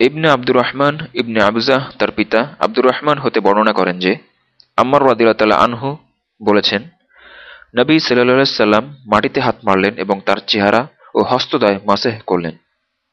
ইবনে আব্দুর রহমান ইবনে আবুজাহ তার পিতা আব্দুর রহমান হতে বর্ণনা করেন যে, আম্মার রাদিল্লাহ আনহু বলেছেন, নবী সাল্লাহ সাল্লাম মাটিতে হাত মারলেন এবং তার চেহারা ও হস্তদয় মাসেহ করলেন।